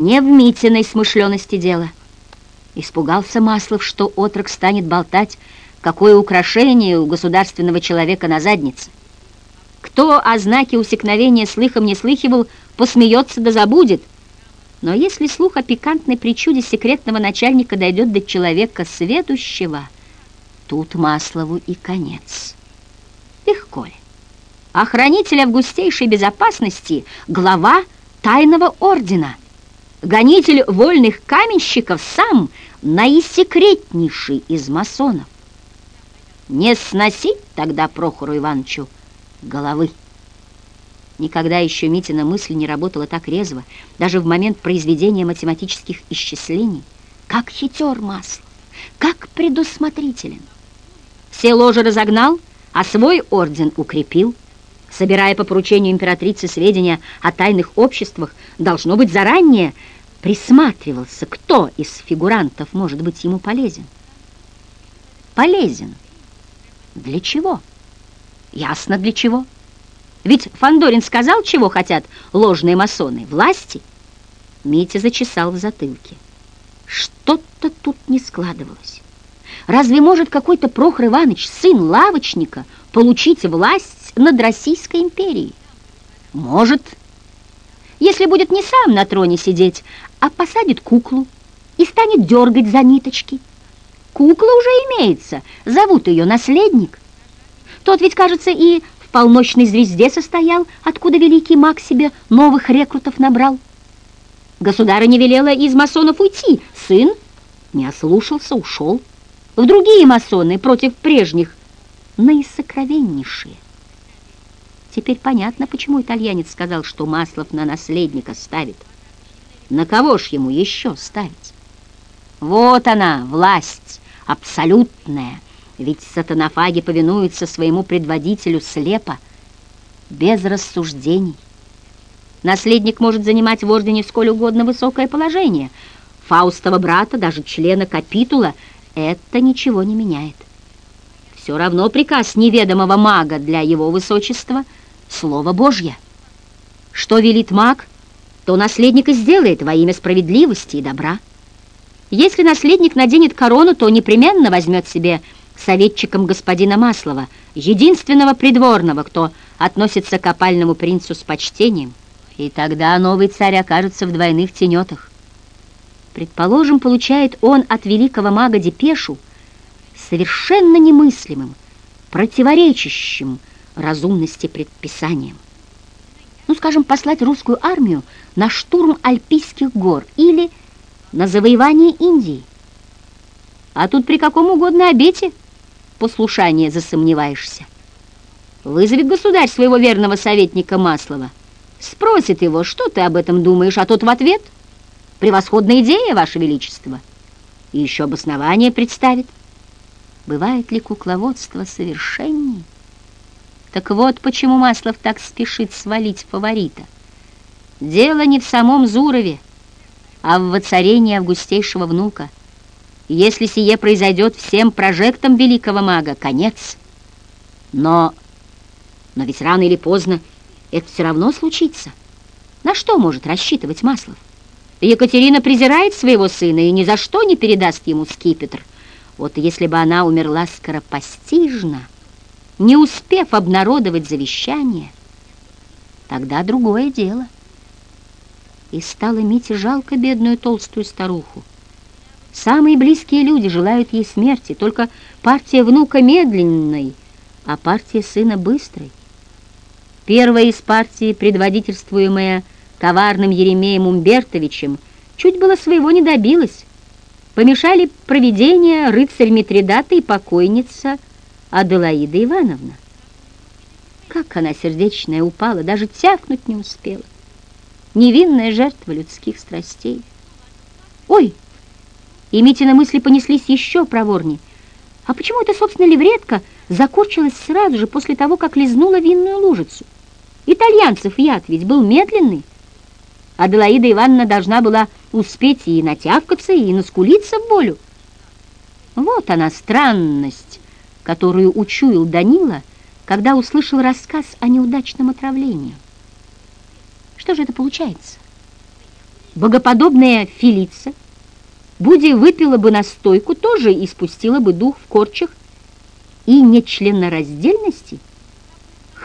Не в Митиной смышленности дело. Испугался Маслов, что отрок станет болтать, какое украшение у государственного человека на заднице. Кто о знаке усекновения слыхом не слыхивал, посмеется да забудет. Но если слух о пикантной причуде секретного начальника дойдет до человека сведущего, тут Маслову и конец. Легко ли? Охранитель августейшей безопасности — глава тайного ордена. Гонитель вольных каменщиков сам наисекретнейший из масонов. Не сносить тогда Прохору Ивановичу головы. Никогда еще Митина мысль не работала так резво, даже в момент произведения математических исчислений. Как хитер масло, как предусмотрителен. Все ложи разогнал, а свой орден укрепил. Собирая по поручению императрицы сведения о тайных обществах, должно быть заранее присматривался, кто из фигурантов может быть ему полезен. Полезен. Для чего? Ясно для чего. Ведь Фандорин сказал, чего хотят ложные масоны. Власти. Митя зачесал в затылке. Что-то тут не складывалось. Разве может какой-то Прохор Иванович, сын лавочника, получить власть над Российской империей? Может, если будет не сам на троне сидеть, а посадит куклу и станет дергать за ниточки. Кукла уже имеется, зовут ее наследник. Тот ведь, кажется, и в полночной звезде состоял, откуда великий маг себе новых рекрутов набрал. Государыня велела из масонов уйти, сын не ослушался, ушел. В другие масоны против прежних наисокровеннейшие. Теперь понятно, почему итальянец сказал, что Маслов на наследника ставит. На кого ж ему еще ставить? Вот она, власть абсолютная, ведь сатанофаги повинуются своему предводителю слепо, без рассуждений. Наследник может занимать в ордене сколь угодно высокое положение. Фаустова брата, даже члена капитула, это ничего не меняет. Все равно приказ неведомого мага для его высочества — слово Божье. Что велит маг — то наследник и сделает во имя справедливости и добра. Если наследник наденет корону, то непременно возьмет себе советчиком господина Маслова, единственного придворного, кто относится к опальному принцу с почтением. И тогда новый царь окажется в двойных тенетах. Предположим, получает он от великого мага депешу совершенно немыслимым, противоречащим разумности предписаниям ну, скажем, послать русскую армию на штурм Альпийских гор или на завоевание Индии. А тут при каком угодно обете послушание засомневаешься. Вызовет государь своего верного советника Маслова, спросит его, что ты об этом думаешь, а тот в ответ «Превосходная идея, Ваше Величество!» И еще обоснование представит. Бывает ли кукловодство совершеннее? Так вот, почему Маслов так спешит свалить фаворита. Дело не в самом Зурове, а в воцарении августейшего внука. Если сие произойдет всем прожектом великого мага, конец. Но, но ведь рано или поздно это все равно случится. На что может рассчитывать Маслов? Екатерина презирает своего сына и ни за что не передаст ему скипетр. Вот если бы она умерла скоропостижно не успев обнародовать завещание, тогда другое дело. И стало Мите жалко бедную толстую старуху. Самые близкие люди желают ей смерти, только партия внука медленной, а партия сына быстрой. Первая из партии, предводительствуемая коварным Еремеем Умбертовичем, чуть было своего не добилась. Помешали проведение рыцарь Митридата и покойница Аделаида Ивановна. Как она сердечная упала, даже тяфнуть не успела. Невинная жертва людских страстей. Ой! И Митина мысли понеслись еще проворней. А почему эта, собственно, левретка закорчилась сразу же после того, как лизнула винную лужицу? Итальянцев яд ведь был медленный. Аделаида Ивановна должна была успеть и натявкаться, и наскулиться в волю. Вот она, странность которую учуял Данила, когда услышал рассказ о неудачном отравлении. Что же это получается? Богоподобная Фелица, Буди выпила бы настойку, тоже испустила бы дух в корчах и нечленораздельности –